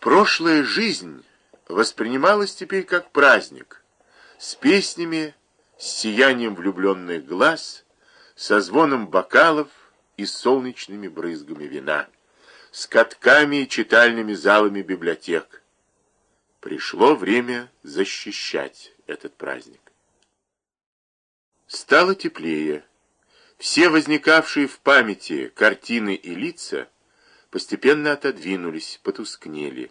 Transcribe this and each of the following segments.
Прошлая жизнь воспринималась теперь как праздник, с песнями, с сиянием влюбленных глаз, со звоном бокалов и солнечными брызгами вина, с катками и читальными залами библиотек. Пришло время защищать этот праздник. Стало теплее. Все возникавшие в памяти картины и лица постепенно отодвинулись, потускнели,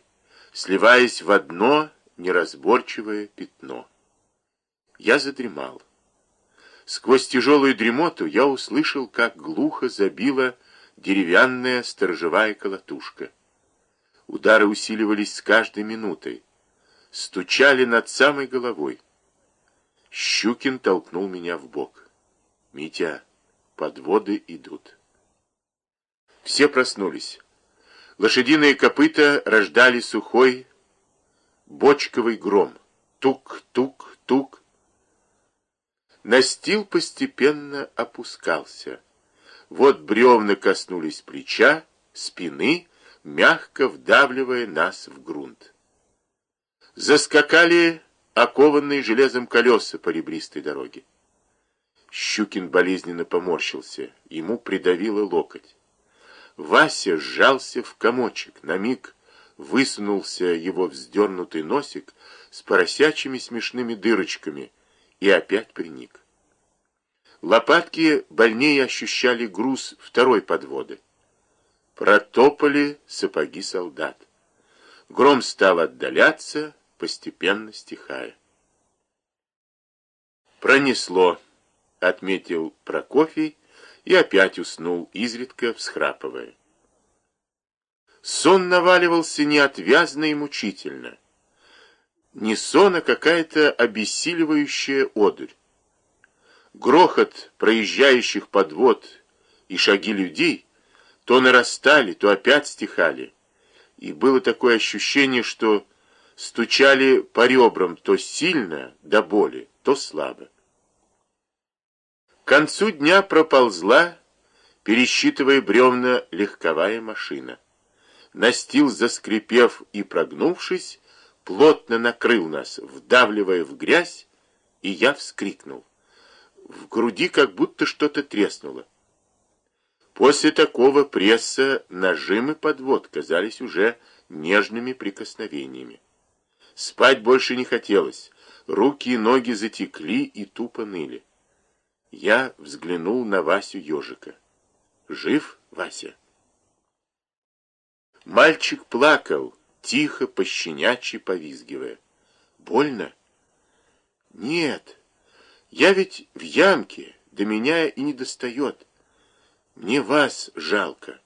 сливаясь в одно неразборчивое пятно. Я задремал. Сквозь тяжелую дремоту я услышал, как глухо забила деревянная сторожевая колотушка. Удары усиливались с каждой минутой, стучали над самой головой. Щукин толкнул меня в бок. «Митя!» Подводы идут. Все проснулись. Лошадиные копыта рождали сухой бочковый гром. Тук-тук-тук. Настил постепенно опускался. Вот бревна коснулись плеча, спины, мягко вдавливая нас в грунт. Заскакали окованные железом колеса по ребристой дороге. Щукин болезненно поморщился. Ему придавило локоть. Вася сжался в комочек. На миг высунулся его вздернутый носик с поросячьими смешными дырочками и опять приник. Лопатки больнее ощущали груз второй подводы. Протопали сапоги солдат. Гром стал отдаляться, постепенно стихая. Пронесло отметил Прокофий и опять уснул, изредка всхрапывая. Сон наваливался неотвязно и мучительно. Не сон, а какая-то обессиливающая одурь. Грохот проезжающих подвод и шаги людей то нарастали, то опять стихали. И было такое ощущение, что стучали по ребрам то сильно до боли, то слабо. К концу дня проползла, пересчитывая бревна, легковая машина. Настил, заскрипев и прогнувшись, плотно накрыл нас, вдавливая в грязь, и я вскрикнул. В груди как будто что-то треснуло. После такого пресса нажимы подвод казались уже нежными прикосновениями. Спать больше не хотелось, руки и ноги затекли и тупо ныли. Я взглянул на Васю ежика. Жив Вася? Мальчик плакал, тихо, пощенячьи повизгивая. Больно? Нет, я ведь в ямке, до меня и не достает. Мне вас жалко.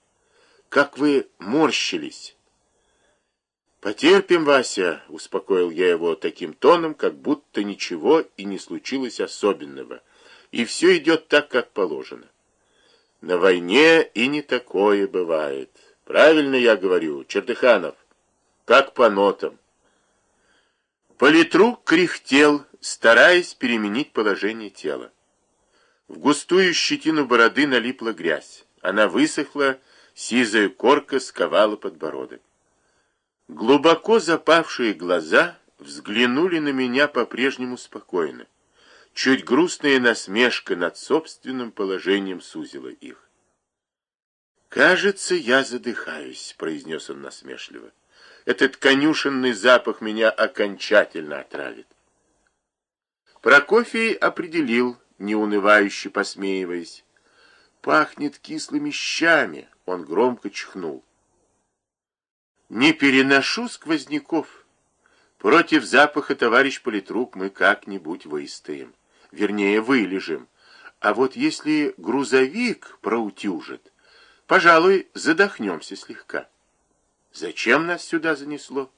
Как вы морщились. «Потерпим, Вася», — успокоил я его таким тоном, как будто ничего и не случилось особенного — и все идет так, как положено. На войне и не такое бывает. Правильно я говорю, Чердыханов, как по нотам. Политрук кряхтел, стараясь переменить положение тела. В густую щетину бороды налипла грязь. Она высохла, сизая корка сковала подбородок. Глубоко запавшие глаза взглянули на меня по-прежнему спокойно. Чуть грустная насмешка над собственным положением сузила их. «Кажется, я задыхаюсь», — произнес он насмешливо. «Этот конюшенный запах меня окончательно отравит». Прокофий определил, неунывающе посмеиваясь. «Пахнет кислыми щами», — он громко чихнул. «Не переношу сквозняков. Против запаха, товарищ политрук, мы как-нибудь выстоим» вернее, вылежим. А вот если грузовик проутюжит, пожалуй, задохнемся слегка. Зачем нас сюда занесло?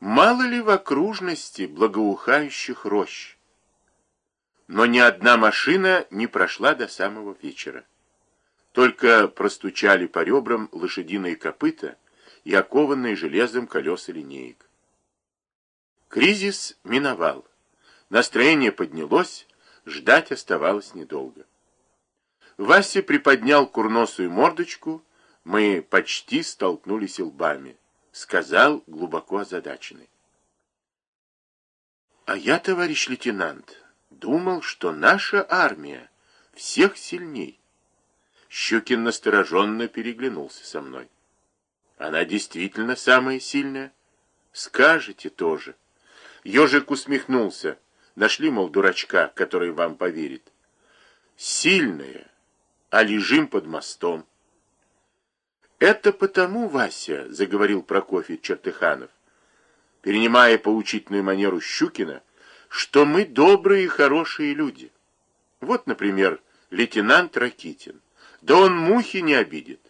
Мало ли в окружности благоухающих рощ. Но ни одна машина не прошла до самого вечера. Только простучали по ребрам лошадиные копыта и окованные железом колеса линеек. Кризис миновал. Настроение поднялось, ждать оставалось недолго. Вася приподнял курносую мордочку, мы почти столкнулись лбами. сказал глубоко озадаченный. А я, товарищ лейтенант, думал, что наша армия всех сильней. Щукин настороженно переглянулся со мной. Она действительно самая сильная? Скажете тоже. Ежик усмехнулся. Нашли, мол, дурачка, который вам поверит. Сильная, а лежим под мостом. Это потому, Вася, заговорил Прокофий Чертыханов, перенимая поучительную манеру Щукина, что мы добрые и хорошие люди. Вот, например, лейтенант Ракитин. Да он мухи не обидит.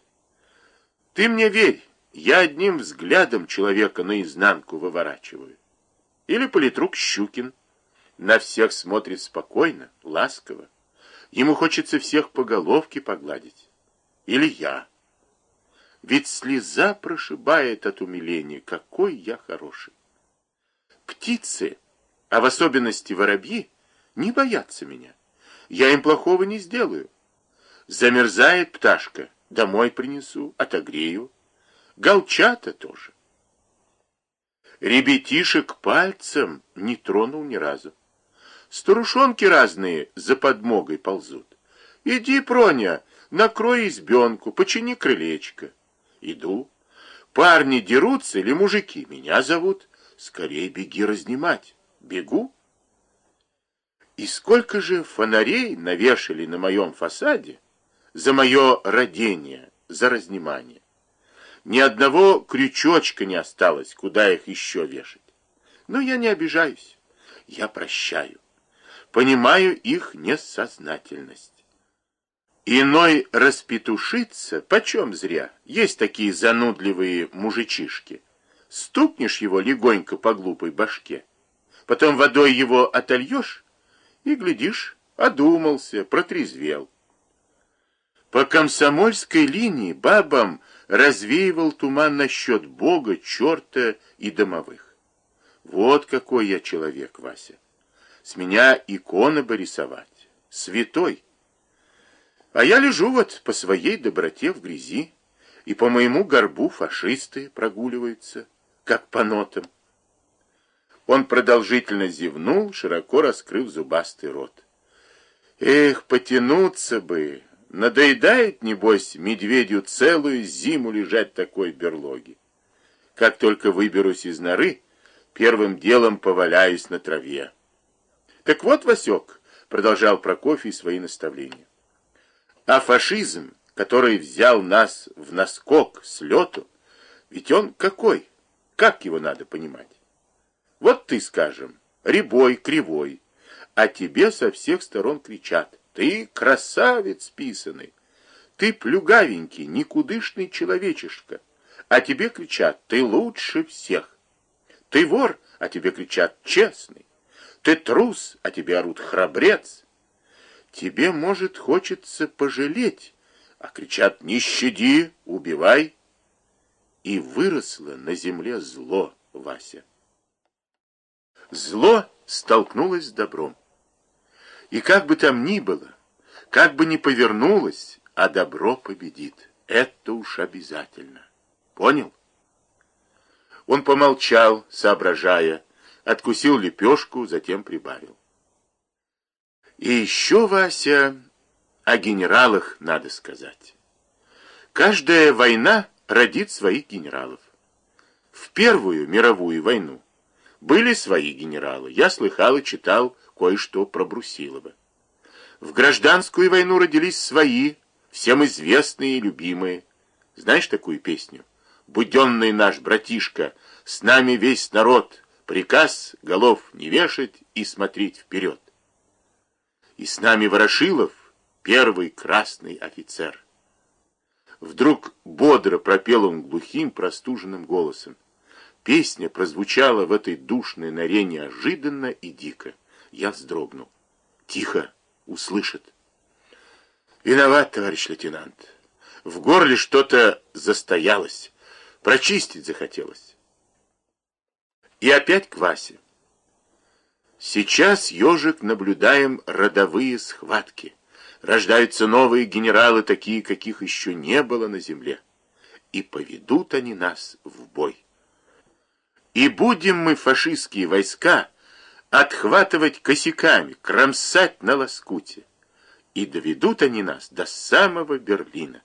Ты мне верь, я одним взглядом человека наизнанку выворачиваю. Или политрук Щукин. На всех смотрит спокойно, ласково. Ему хочется всех по головке погладить. Или я. Ведь слеза прошибает от умиления, какой я хороший. Птицы, а в особенности воробьи, не боятся меня. Я им плохого не сделаю. Замерзает пташка, домой принесу, отогрею. Голчата тоже. Ребятишек пальцем не тронул ни разу. Старушонки разные за подмогой ползут. Иди, Проня, накрой избенку, почини крылечко. Иду. Парни дерутся или мужики? Меня зовут. Скорей беги разнимать. Бегу. И сколько же фонарей навешали на моем фасаде за мое родение, за разнимание. Ни одного крючочка не осталось, куда их еще вешать. Но я не обижаюсь. Я прощаю понимаю их несознательность. Иной распетушится, почем зря, есть такие занудливые мужичишки. Стукнешь его легонько по глупой башке, потом водой его отольешь, и, глядишь, одумался, протрезвел. По комсомольской линии бабам развеивал туман насчет Бога, черта и домовых. Вот какой я человек, Вася. С меня иконы бы рисовать. Святой. А я лежу вот по своей доброте в грязи, и по моему горбу фашисты прогуливаются, как по нотам. Он продолжительно зевнул, широко раскрыв зубастый рот. Эх, потянуться бы! Надоедает, небось, медведю целую зиму лежать такой берлоге. Как только выберусь из норы, первым делом поваляюсь на траве. Так вот, Васек, продолжал Прокофий свои наставления. А фашизм, который взял нас в наскок с лету, ведь он какой? Как его надо понимать? Вот ты, скажем, рябой, кривой, а тебе со всех сторон кричат. Ты красавец писанный, ты плюгавенький, никудышный человечишка, а тебе кричат, ты лучше всех. Ты вор, а тебе кричат, честный. Ты трус, а тебе орут храбрец. Тебе, может, хочется пожалеть, а кричат «Не щади, убивай!» И выросло на земле зло, Вася. Зло столкнулось с добром. И как бы там ни было, как бы ни повернулось, а добро победит. Это уж обязательно. Понял? Он помолчал, соображая, откусил лепешку, затем прибавил. И еще, Вася, о генералах надо сказать. Каждая война родит своих генералов. В Первую мировую войну были свои генералы. Я слыхал и читал кое-что про Брусилова. В гражданскую войну родились свои, всем известные и любимые. Знаешь такую песню? «Буденный наш братишка, с нами весь народ, Приказ голов не вешать и смотреть вперед. И с нами Ворошилов, первый красный офицер. Вдруг бодро пропел он глухим, простуженным голосом. Песня прозвучала в этой душной норе неожиданно и дико. Я вздрогнул. Тихо, услышит. Виноват, товарищ лейтенант. В горле что-то застоялось. Прочистить захотелось. И опять к Васе. Сейчас, ежик, наблюдаем родовые схватки. Рождаются новые генералы, такие, каких еще не было на земле. И поведут они нас в бой. И будем мы фашистские войска отхватывать косяками, кромсать на лоскуте. И доведут они нас до самого Берлина.